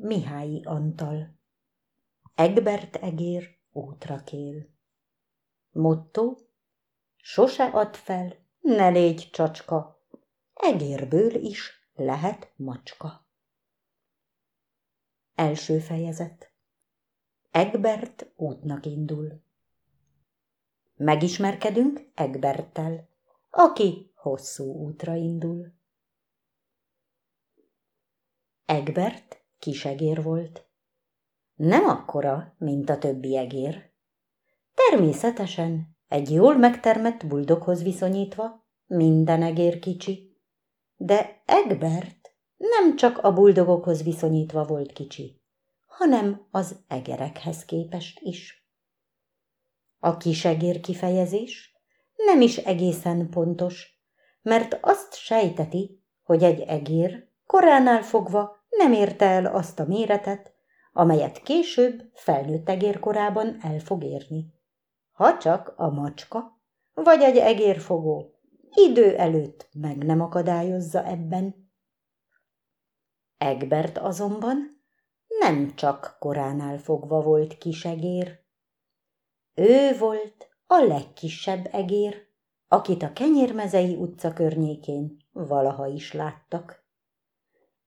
Mihályi Antal Egbert egér útra kél. Motto Sose add fel, ne légy csacska, egérből is lehet macska. Első fejezet Egbert útnak indul. Megismerkedünk Egberttel, aki hosszú útra indul. Egbert kisegér volt. Nem akkora, mint a többi egér. Természetesen egy jól megtermett buldoghoz viszonyítva minden egér kicsi. De Egbert nem csak a buldogokhoz viszonyítva volt kicsi, hanem az egerekhez képest is. A kisegér kifejezés nem is egészen pontos, mert azt sejteti, hogy egy egér koránál fogva nem érte el azt a méretet, amelyet később felnőtt egérkorában el fog érni. Ha csak a macska vagy egy egérfogó idő előtt meg nem akadályozza ebben. Egbert azonban nem csak koránál fogva volt kisegér. Ő volt a legkisebb egér, akit a Kenyérmezei utca környékén valaha is láttak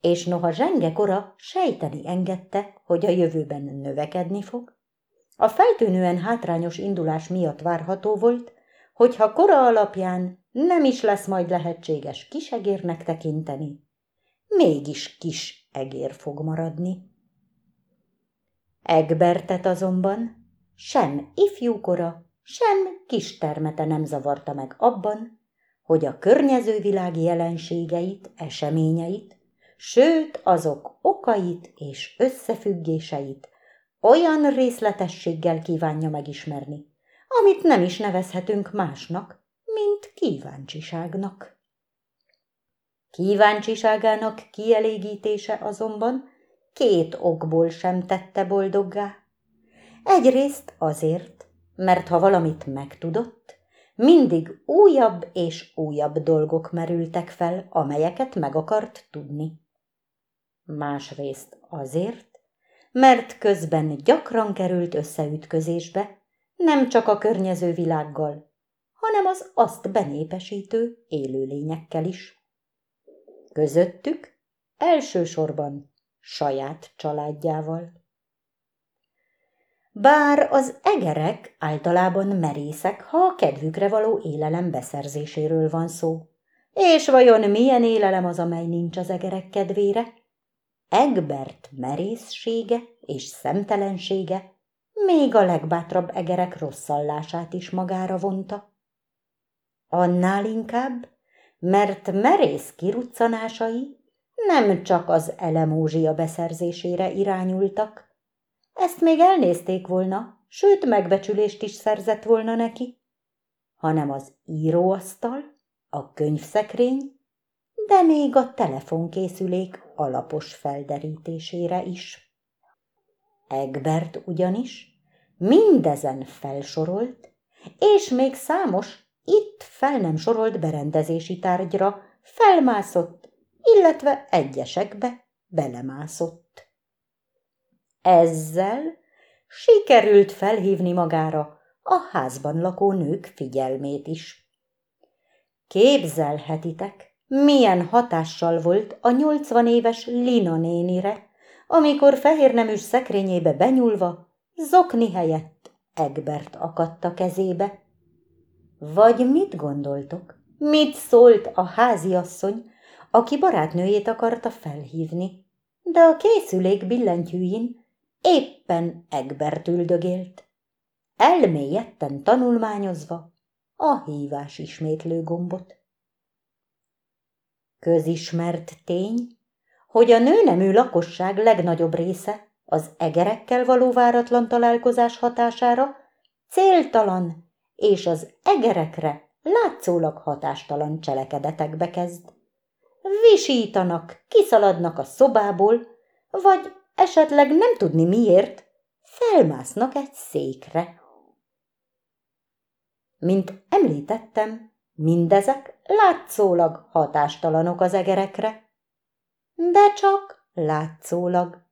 és noha zsenge kora sejteni engedte, hogy a jövőben növekedni fog, a feltűnően hátrányos indulás miatt várható volt, hogyha kora alapján nem is lesz majd lehetséges kisegérnek tekinteni, mégis kis egér fog maradni. Egbertet azonban sem ifjúkora, sem kis termete nem zavarta meg abban, hogy a környező világ jelenségeit, eseményeit sőt azok okait és összefüggéseit olyan részletességgel kívánja megismerni, amit nem is nevezhetünk másnak, mint kíváncsiságnak. Kíváncsiságának kielégítése azonban két okból sem tette boldoggá. Egyrészt azért, mert ha valamit megtudott, mindig újabb és újabb dolgok merültek fel, amelyeket meg akart tudni másrészt azért, mert közben gyakran került összeütközésbe, nem csak a környező világgal, hanem az azt benépesítő élőlényekkel is. Közöttük elsősorban saját családjával. Bár az egerek általában merészek, ha a kedvükre való élelem beszerzéséről van szó. És vajon milyen élelem az, amely nincs az egerek kedvére? Egbert merészsége és szemtelensége még a legbátrabb egerek rosszallását is magára vonta. Annál inkább, mert merész kiruccanásai nem csak az elemózsia beszerzésére irányultak, ezt még elnézték volna, sőt megbecsülést is szerzett volna neki, hanem az íróasztal, a könyvszekrény de még a telefonkészülék alapos felderítésére is. Egbert ugyanis mindezen felsorolt, és még számos itt fel nem sorolt berendezési tárgyra felmászott, illetve egyesekbe belemászott. Ezzel sikerült felhívni magára a házban lakó nők figyelmét is. Képzelhetitek, milyen hatással volt a nyolcvan éves Lina nénire, amikor fehérneműs szekrényébe benyúlva, zokni helyett Egbert akadt kezébe. Vagy mit gondoltok? Mit szólt a háziasszony, aki barátnőjét akarta felhívni? De a készülék billentyűjén éppen Egbert üldögélt. Elmélyetten tanulmányozva a hívás ismétlő gombot. Közismert tény, hogy a nőnemű lakosság legnagyobb része az egerekkel való váratlan találkozás hatására céltalan és az egerekre látszólag hatástalan cselekedetekbe kezd. Visítanak, kiszaladnak a szobából, vagy esetleg nem tudni miért, felmásznak egy székre. Mint említettem, Mindezek látszólag hatástalanok az egerekre, de csak látszólag.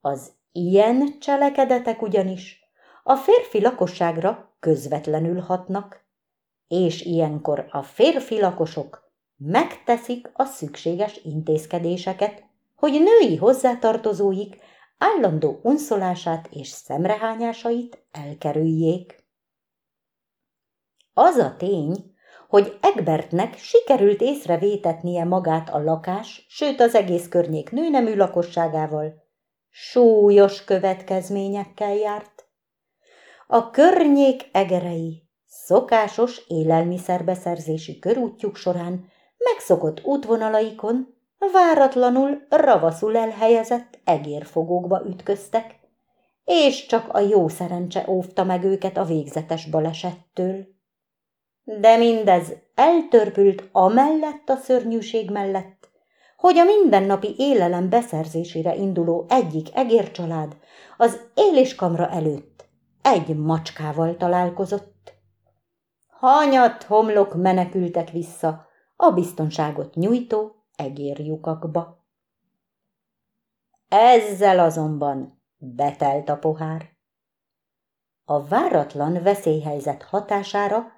Az ilyen cselekedetek ugyanis a férfi lakosságra közvetlenül hatnak, és ilyenkor a férfi lakosok megteszik a szükséges intézkedéseket, hogy női hozzátartozóik állandó unszolását és szemrehányásait elkerüljék. Az a tény, hogy Egbertnek sikerült észrevétetnie magát a lakás, sőt az egész környék nőnemű lakosságával, súlyos következményekkel járt. A környék egerei szokásos élelmiszerbeszerzési körútjuk során megszokott útvonalaikon váratlanul ravaszul elhelyezett egérfogókba ütköztek, és csak a jó szerencse óvta meg őket a végzetes balesettől. De mindez eltörpült amellett a szörnyűség mellett, hogy a mindennapi élelem beszerzésére induló egyik egércsalád az éléskamra előtt egy macskával találkozott. Hanyat homlok menekültek vissza a biztonságot nyújtó egérjukakba. Ezzel azonban betelt a pohár. A váratlan veszélyhelyzet hatására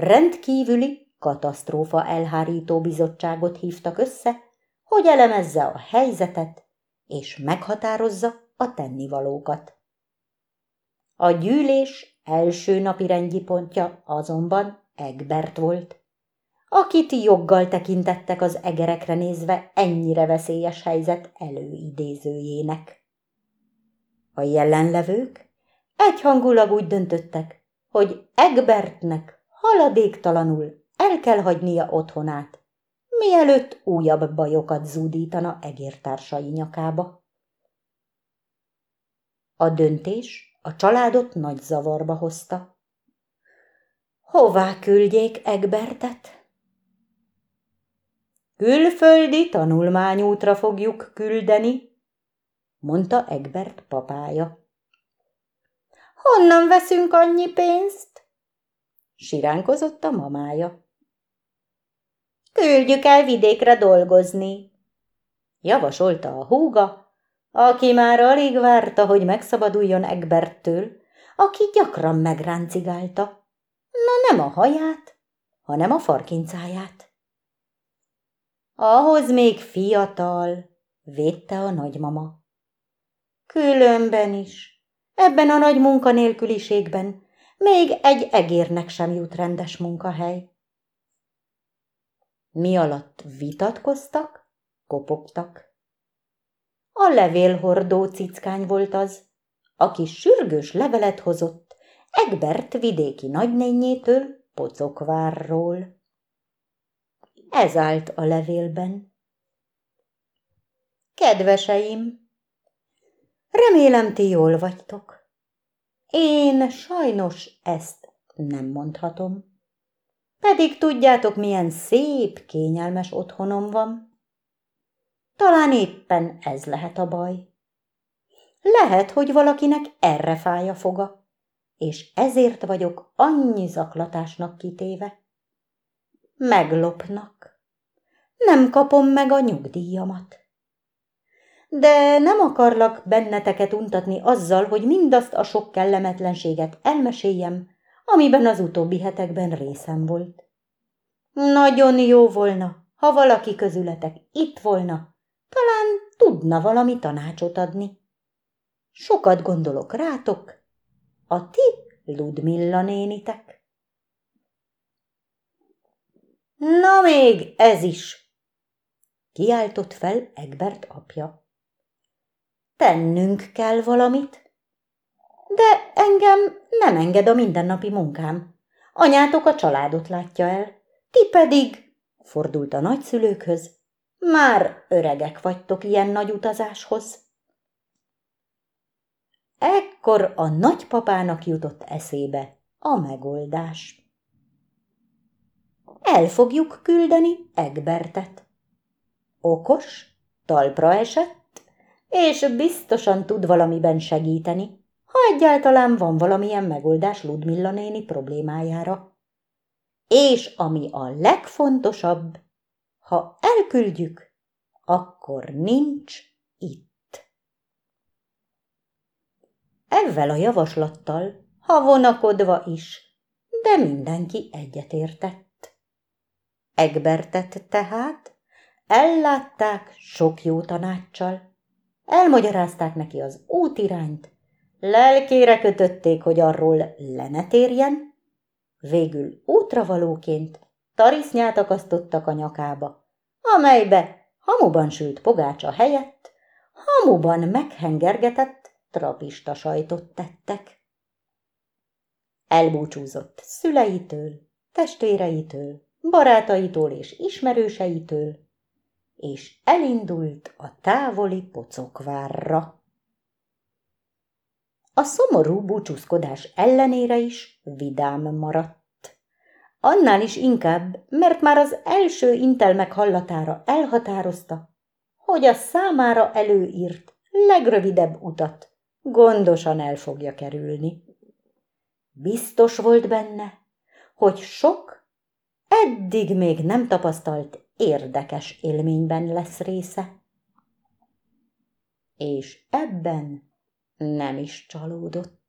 rendkívüli katasztrófa elhárító bizottságot hívtak össze, hogy elemezze a helyzetet és meghatározza a tennivalókat. A gyűlés első napi rendi pontja azonban Egbert volt akit joggal tekintettek az egerekre nézve ennyire veszélyes helyzet előidézőjének. A jelenlevők egyhangulag úgy döntöttek, hogy Egbertnek haladéktalanul el kell hagynia otthonát, mielőtt újabb bajokat zúdítana egértársai nyakába. A döntés a családot nagy zavarba hozta. Hová küldjék Egbertet? Külföldi tanulmányútra fogjuk küldeni, mondta Egbert papája. Honnan veszünk annyi pénzt? Siránkozott a mamája. Küldjük el vidékre dolgozni, javasolta a húga, aki már alig várta, hogy megszabaduljon Egberttől, aki gyakran megráncigálta. Na nem a haját, hanem a farkincáját. Ahhoz még fiatal, védte a nagymama. Különben is, ebben a nagy munkanélküliségben még egy egérnek sem jut rendes munkahely. Mi alatt vitatkoztak, kopogtak. A levélhordó cickány volt az, aki sürgős levelet hozott Egbert vidéki nagynényétől Pocokvárról. Ez állt a levélben. Kedveseim, remélem ti jól vagytok. Én sajnos ezt nem mondhatom. Pedig tudjátok, milyen szép, kényelmes otthonom van. Talán éppen ez lehet a baj. Lehet, hogy valakinek erre fáj a foga, és ezért vagyok annyi zaklatásnak kitéve meglopnak. Nem kapom meg a nyugdíjamat. De nem akarlak benneteket untatni azzal, hogy mindazt a sok kellemetlenséget elmeséljem, amiben az utóbbi hetekben részem volt. Nagyon jó volna, ha valaki közületek itt volna, talán tudna valami tanácsot adni. Sokat gondolok rátok, a ti Ludmilla nénitek. Na még ez is! Kiáltott fel Egbert apja. Tennünk kell valamit. De engem nem enged a mindennapi munkám. Anyátok a családot látja el, ti pedig, fordult a nagyszülőkhöz, már öregek vagytok ilyen nagy utazáshoz. Ekkor a nagypapának jutott eszébe a megoldás el fogjuk küldeni Egbertet. Okos, talpra esett, és biztosan tud valamiben segíteni, ha egyáltalán van valamilyen megoldás Ludmilla néni problémájára. És ami a legfontosabb, ha elküldjük, akkor nincs itt. Ezzel a javaslattal, ha vonakodva is, de mindenki egyetértett. Egbertet tehát ellátták sok jó tanáccsal, elmagyarázták neki az útirányt, lelkére kötötték, hogy arról lenetérjen, végül útravalóként tarisznyát akasztottak a nyakába, amelybe hamuban sült pogácsa helyett hamuban meghengergetett trapista sajtot tettek. Elbúcsúzott szüleitől, testvéreitől, barátaitól és ismerőseitől, és elindult a távoli pocokvárra. A szomorú búcsúzkodás ellenére is vidám maradt. Annál is inkább, mert már az első intelmek hallatára elhatározta, hogy a számára előírt legrövidebb utat gondosan el fogja kerülni. Biztos volt benne, hogy sok, eddig még nem tapasztalt érdekes élményben lesz része. És ebben nem is csalódott.